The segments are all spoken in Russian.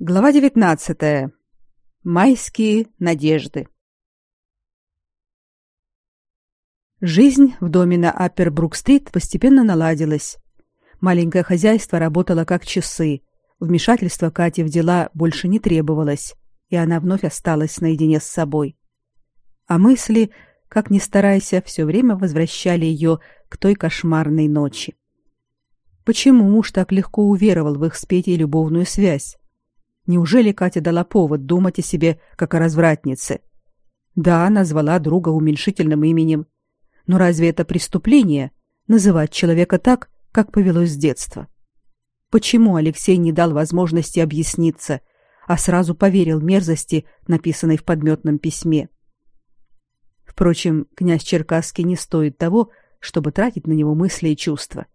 Глава 19. Майские надежды. Жизнь в доме на Аппербрук-стрит постепенно наладилась. Маленькое хозяйство работало как часы. Вмешательство Кати в дела больше не требовалось, и она вновь осталась наедине с собой. А мысли, как ни старайся, все время возвращали ее к той кошмарной ночи. Почему муж так легко уверовал в их с Петей любовную связь? Неужели Катя дала повод думать о себе как о развратнице? Да, назвала друга уменьшительным именем. Но разве это преступление называть человека так, как повелось с детства? Почему Алексей не дал возможности объясниться, а сразу поверил мерзости, написанной в подметном письме? Впрочем, князь Черкасский не стоит того, чтобы тратить на него мысли и чувства.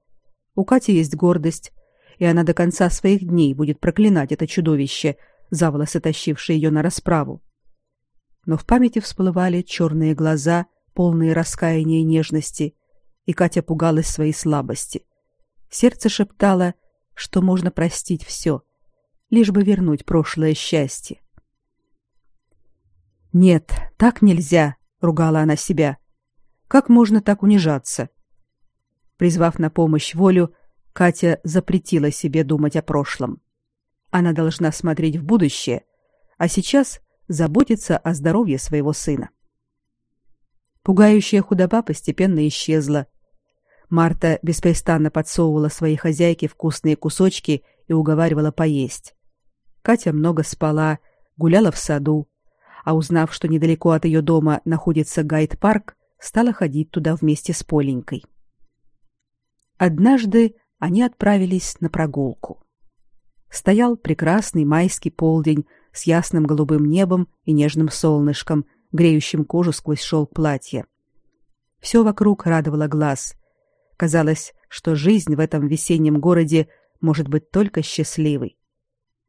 У Кати есть гордость, и она до конца своих дней будет проклинать это чудовище, за волосы тащившее ее на расправу. Но в памяти всплывали черные глаза, полные раскаяния и нежности, и Катя пугалась своей слабости. Сердце шептало, что можно простить все, лишь бы вернуть прошлое счастье. «Нет, так нельзя», — ругала она себя. «Как можно так унижаться?» Призвав на помощь волю, Катя запретила себе думать о прошлом. Она должна смотреть в будущее, а сейчас заботиться о здоровье своего сына. Пугающая худоба постепенно исчезла. Марта беспрестанно подсовывала своей хозяйке вкусные кусочки и уговаривала поесть. Катя много спала, гуляла в саду, а узнав, что недалеко от ее дома находится гайд-парк, стала ходить туда вместе с Поленькой. Однажды они отправились на прогулку. Стоял прекрасный майский полдень с ясным голубым небом и нежным солнышком, греющим кожу сквозь шелк платья. Все вокруг радовало глаз. Казалось, что жизнь в этом весеннем городе может быть только счастливой.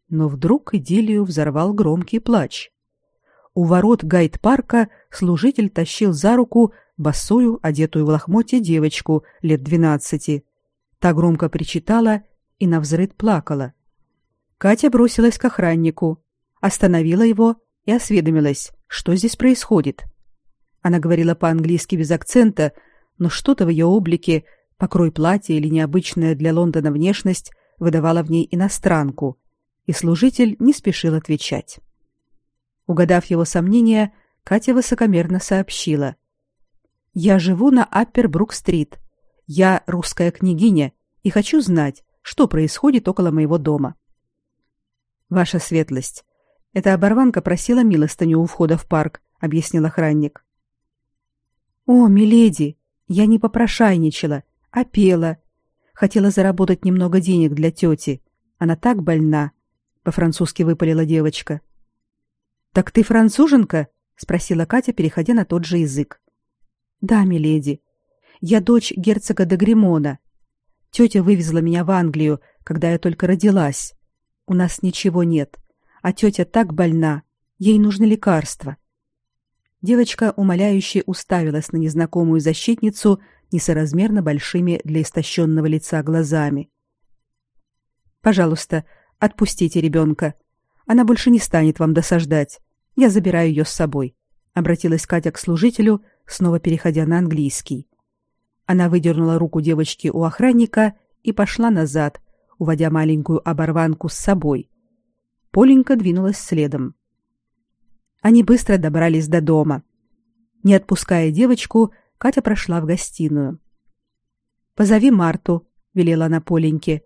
Но вдруг идиллию взорвал громкий плач. У ворот гайд-парка служитель тащил за руку босую, одетую в лохмотье девочку лет двенадцати, Та громко причитала и навзрыд плакала. Катя бросилась к охраннику, остановила его и осведомилась, что здесь происходит. Она говорила по-английски без акцента, но что-то в ее облике, покрой платья или необычная для Лондона внешность выдавала в ней иностранку, и служитель не спешил отвечать. Угадав его сомнения, Катя высокомерно сообщила: "Я живу на Аппербрук-стрит. Я русская княгиня и хочу знать, что происходит около моего дома. Ваша светлость, эта оборванка просила милостыню у входа в парк, объяснил охранник. О, миледи, я не попрошайничала, а пела. Хотела заработать немного денег для тети. Она так больна, по-французски выпалила девочка. Так ты француженка? спросила Катя, переходя на тот же язык. Да, миледи. Я дочь герцога де Гримона. Тетя вывезла меня в Англию, когда я только родилась. У нас ничего нет, а тетя так больна, ей нужны лекарства. Девочка умоляюще уставилась на незнакомую защитницу несоразмерно большими для истощенного лица глазами. Пожалуйста, отпустите ребенка. Она больше не станет вам досаждать. Я забираю ее с собой, обратилась Катя к служителю, снова переходя на английский. Она выдернула руку девочки у охранника и пошла назад, уводя маленькую оборванку с собой. Поленька двинулась следом. Они быстро добрались до дома. Не отпуская девочку, Катя прошла в гостиную. «Позови Марту», — велела она Поленьке,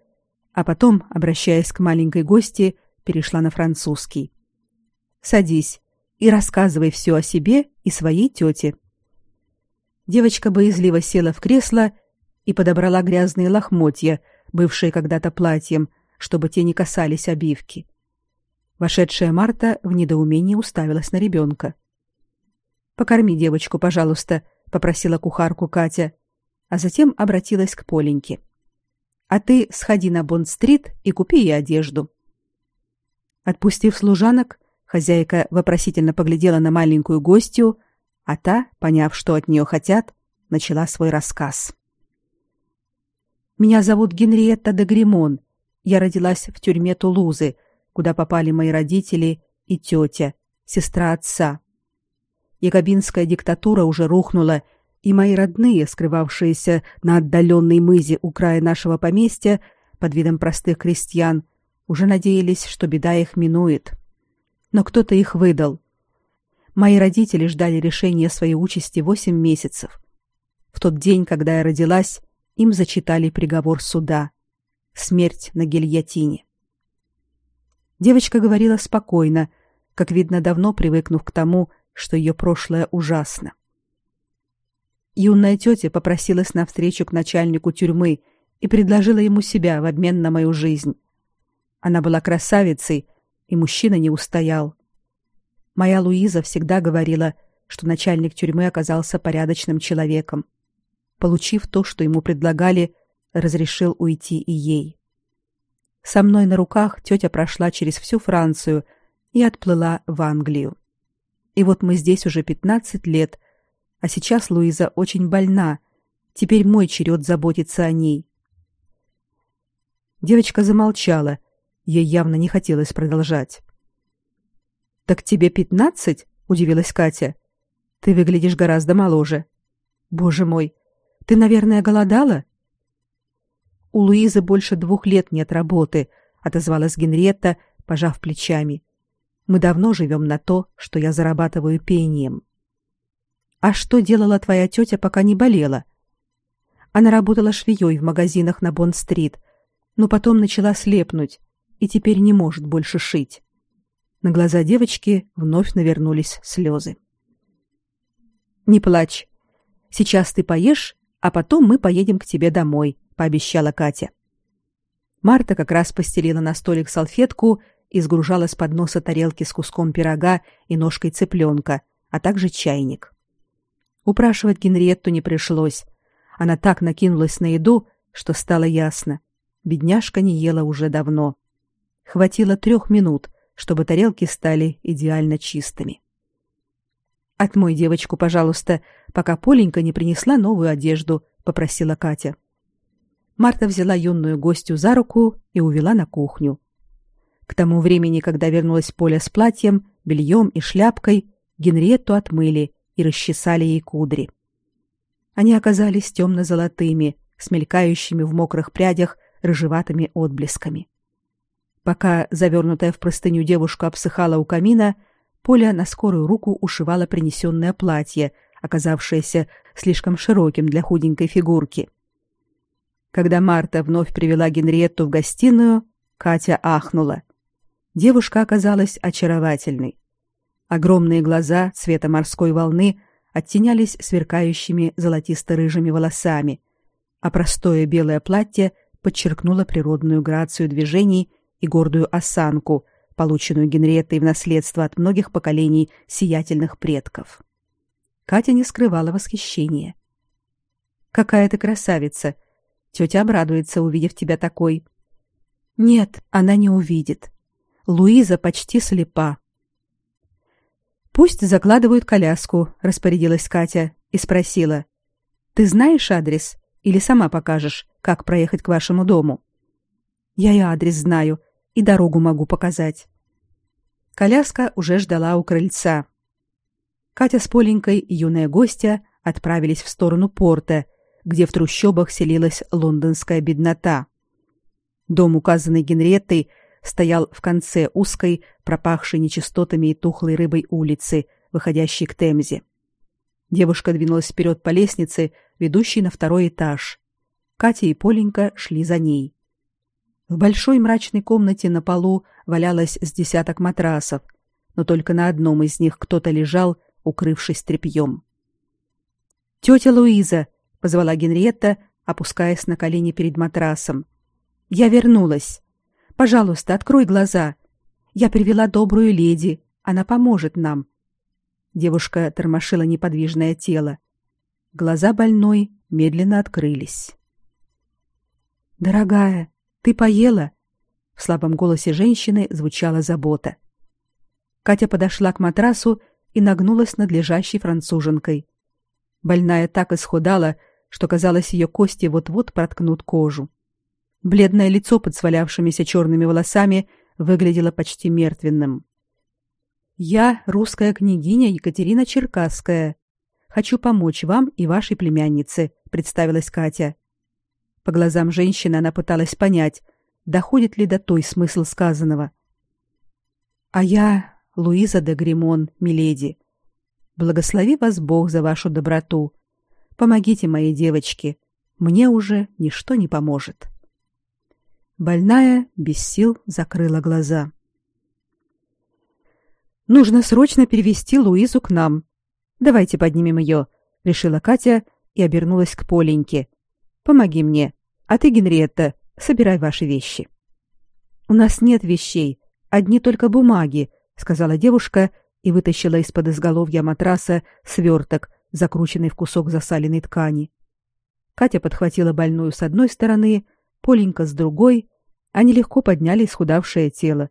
а потом, обращаясь к маленькой гости, перешла на французский. «Садись и рассказывай все о себе и своей тете». Девочка боязливо села в кресло и подобрала грязные лохмотья, бывшие когда-то платьем, чтобы те не касались обивки. Вошедшая Марта в недоумении уставилась на ребенка. «Покорми девочку, пожалуйста», — попросила кухарку Катя, а затем обратилась к Поленьке. «А ты сходи на Бонд-стрит и купи ей одежду». Отпустив служанок, хозяйка вопросительно поглядела на маленькую гостью, а та, поняв, что от нее хотят, начала свой рассказ. Меня зовут Генриетта де Гримон. Я родилась в тюрьме Тулузы, куда попали мои родители и тетя, сестра отца. Якобинская диктатура уже рухнула, и мои родные, скрывавшиеся на отдаленной мызе у края нашего поместья под видом простых крестьян, уже надеялись, что беда их минует. Но кто-то их выдал. Мои родители ждали решения своей участи восемь месяцев. В тот день, когда я родилась, им зачитали приговор суда. Смерть на гильотине. Девочка говорила спокойно, как видно, давно привыкнув к тому, что ее прошлое ужасно. Юная тетя попросилась на встречу к начальнику тюрьмы и предложила ему себя в обмен на мою жизнь. Она была красавицей, и мужчина не устоял. Моя Луиза всегда говорила, что начальник тюрьмы оказался порядочным человеком. Получив то, что ему предлагали, разрешил уйти и ей. Со мной на руках тетя прошла через всю Францию и отплыла в Англию. И вот мы здесь уже 15 лет, а сейчас Луиза очень больна. Теперь мой черед заботиться о ней. Девочка замолчала. Ей явно не хотелось продолжать. Так тебе пятнадцать? удивилась Катя. Ты выглядишь гораздо моложе. Боже мой, ты, наверное, голодала? У Луизы больше двух лет нет работы, отозвалась Генриетта, пожав плечами. Мы давно живем на то, что я зарабатываю пением. А что делала твоя тетя, пока не болела? Она работала швеей в магазинах на Бонд-стрит, но потом начала слепнуть и теперь не может больше шить. На глаза девочки вновь навернулись слезы. Не плачь. Сейчас ты поешь, а потом мы поедем к тебе домой, пообещала Катя. Марта как раз постелила на столик салфетку и сгружала с подноса тарелки с куском пирога и ножкой цыпленка, а также чайник. Упрашивать Генриетту не пришлось. Она так накинулась на еду, что стало ясно. Бедняжка не ела уже давно. Хватило трех минут, чтобы тарелки стали идеально чистыми. Отмой девочку, пожалуйста, пока Поленька не принесла новую одежду, попросила Катя. Марта взяла юную гостью за руку и увела на кухню. К тому времени, когда вернулась Поля с платьем, бельем и шляпкой, Генриетту отмыли и расчесали ей кудри. Они оказались темно-золотыми, смелькающими в мокрых прядях рыжеватыми отблесками. Пока завернутая в простыню девушка обсыхала у камина, Поля на скорую руку ушивала принесенное платье, оказавшееся слишком широким для худенькой фигурки. Когда Марта вновь привела Генриетту в гостиную, Катя ахнула. Девушка оказалась очаровательной. Огромные глаза цвета морской волны оттенялись сверкающими золотисто-рыжими волосами, а простое белое платье подчеркнуло природную грацию движений и гордую осанку, полученную Генриеттой в наследство от многих поколений сиятельных предков. Катя не скрывала восхищения. Какая ты красавица. Тетя обрадуется, увидев тебя такой. Нет, она не увидит. Луиза почти слепа. Пусть закладывают коляску, распорядилась Катя и спросила: "Ты знаешь адрес или сама покажешь, как проехать к вашему дому?" "Я и адрес знаю, и дорогу могу показать. Коляска уже ждала у крыльца. Катя с Поленькой и юная гостья отправились в сторону порта, где в трущобах селилась лондонская беднота. Дом, указанный Генреттой, стоял в конце узкой, пропахшей нечистотами и тухлой рыбой улицы, выходящей к Темзе. Девушка двинулась вперед по лестнице, ведущей на второй этаж. Катя и Поленька шли за ней. В большой мрачной комнате на полу валялось с десяток матрасов, но только на одном из них кто-то лежал, укрывшись тряпьем. «Тетя Луиза!» — позвала Генриетта, опускаясь на колени перед матрасом. «Я вернулась. Пожалуйста, открой глаза. Я привела добрую леди. Она поможет нам». Девушка тормошила неподвижное тело. Глаза больной медленно открылись. «Дорогая, ты поела? В слабом голосе женщины звучала забота. Катя подошла к матрасу и нагнулась над лежащей француженкой. Больная так исхудала, что казалось, ее кости вот-вот проткнут кожу. Бледное лицо под свалявшимися черными волосами выглядело почти мертвенным. Я русская княгиня Екатерина Черкасская. Хочу помочь вам и вашей племяннице, представилась Катя. По глазам женщины она пыталась понять, доходит ли до той смысл сказанного. А я Луиза де Гримон, миледи. Благослови вас Бог за вашу доброту. Помогите моей девочке. Мне уже ничто не поможет. Больная без сил закрыла глаза. Нужно срочно перевести Луизу к нам. Давайте поднимем ее, решила Катя и обернулась к Поленьке. Помоги мне, а ты, Генриетта, собирай ваши вещи. У нас нет вещей, одни только бумаги, сказала девушка и вытащила из-под изголовья матраса сверток, закрученный в кусок засаленной ткани. Катя подхватила больную с одной стороны, Поленька с другой, они легко подняли исхудавшее тело.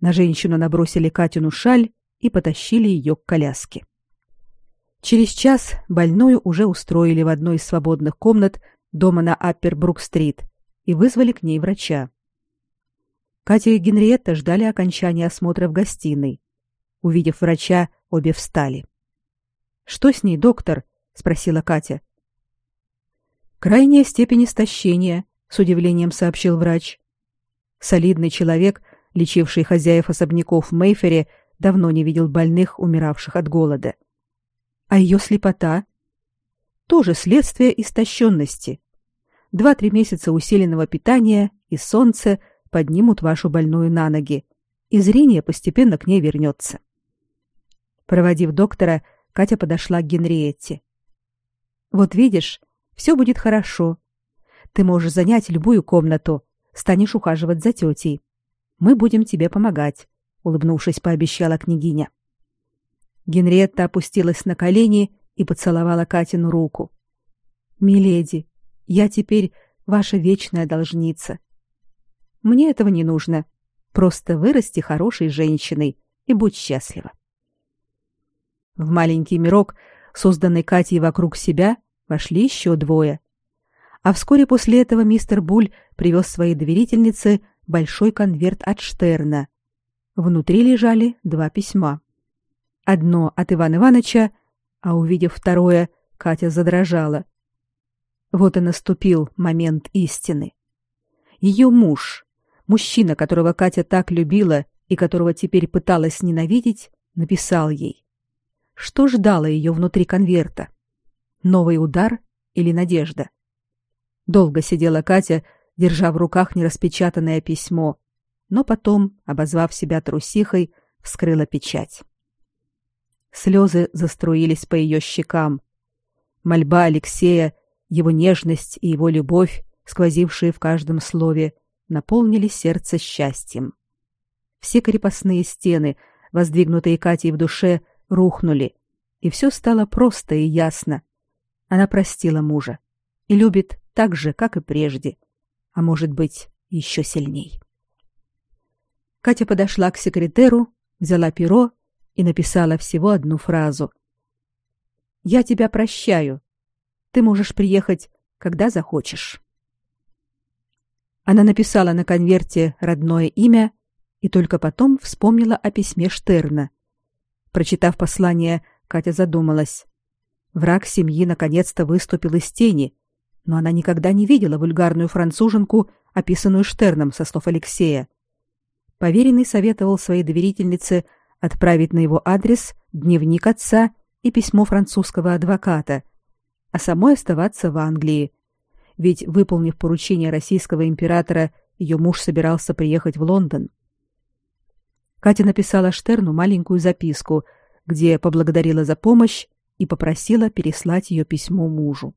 На женщину набросили Катину шаль и потащили ее к коляске. Через час больную уже устроили в одной из свободных комнат дома на Аппербрук-стрит и вызвали к ней врача. Катя и Генриетта ждали окончания осмотра в гостиной. Увидев врача, обе встали. Что с ней, доктор? спросила Катя. Крайняя степень истощения, с удивлением сообщил врач. Солидный человек, лечивший хозяев особняков в Мейфере, давно не видел больных, умиравших от голода. А ее слепота тоже следствие истощенности. Два-три месяца усиленного питания и солнце поднимут вашу больную на ноги, и зрение постепенно к ней вернется. Проводив доктора, Катя подошла к Генриетте. Вот видишь, все будет хорошо. Ты можешь занять любую комнату, станешь ухаживать за тетей. Мы будем тебе помогать, улыбнувшись, пообещала княгиня. Генриетта опустилась на колени и поцеловала Катину руку. Миледи, я теперь ваша вечная должница. Мне этого не нужно. Просто вырасти хорошей женщиной и будь счастлива. В маленький мирок, созданный Катей вокруг себя, вошли еще двое. А вскоре после этого мистер Буль привез своей доверительнице большой конверт от Штерна. Внутри лежали два письма. Одно от Ивана Ивановича, а увидев второе, Катя задрожала. Вот и наступил момент истины. Ее муж, мужчина, которого Катя так любила и которого теперь пыталась ненавидеть, написал ей: что ждало ее внутри конверта? Новый удар или надежда? Долго сидела Катя, держа в руках нераспечатанное письмо, но потом, обозвав себя трусихой, вскрыла печать. Слезы заструились по ее щекам. Мольба Алексея, его нежность и его любовь, сквозившие в каждом слове, наполнили сердце счастьем. Все крепостные стены, воздвигнутые Катей в душе, рухнули, и все стало просто и ясно. Она простила мужа и любит так же, как и прежде, а может быть, еще сильней. Катя подошла к секретеру, взяла перо и написала всего одну фразу. Я тебя прощаю. Ты можешь приехать, когда захочешь. Она написала на конверте родное имя и только потом вспомнила о письме Штерна, Прочитав послание, Катя задумалась. Враг семьи наконец-то выступил из тени, но она никогда не видела вульгарную француженку, описанную Штерном со слов Алексея. Поверенный советовал своей доверительнице отправить на его адрес дневник отца и письмо французского адвоката, а самой оставаться в Англии. Ведь, выполнив поручение российского императора, ее муж собирался приехать в Лондон. Катя написала Штерну маленькую записку, где поблагодарила за помощь и попросила переслать ее письмо мужу.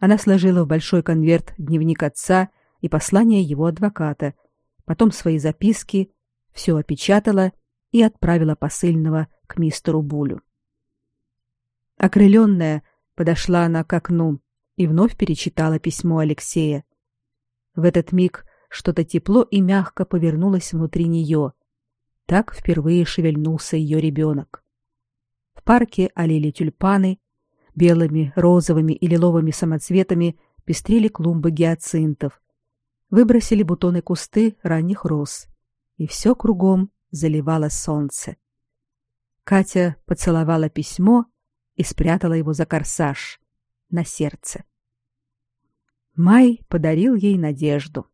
Она сложила в большой конверт дневник отца и послание его адвоката, потом свои записки, все опечатала и отправила посыльного к мистеру Булю. Окрыленная, подошла она к окну и вновь перечитала письмо Алексея. В этот миг что-то тепло и мягко повернулось внутри нее, так впервые шевельнулся ее ребенок. В парке олели тюльпаны, белыми, розовыми и лиловыми самоцветами пестрели клумбы гиацинтов. выбросили бутоны кусты ранних роз, и все кругом заливало солнце. Катя поцеловала письмо и спрятала его за корсаж на сердце. Май подарил ей надежду.